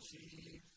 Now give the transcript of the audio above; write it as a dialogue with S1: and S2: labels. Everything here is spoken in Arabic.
S1: See.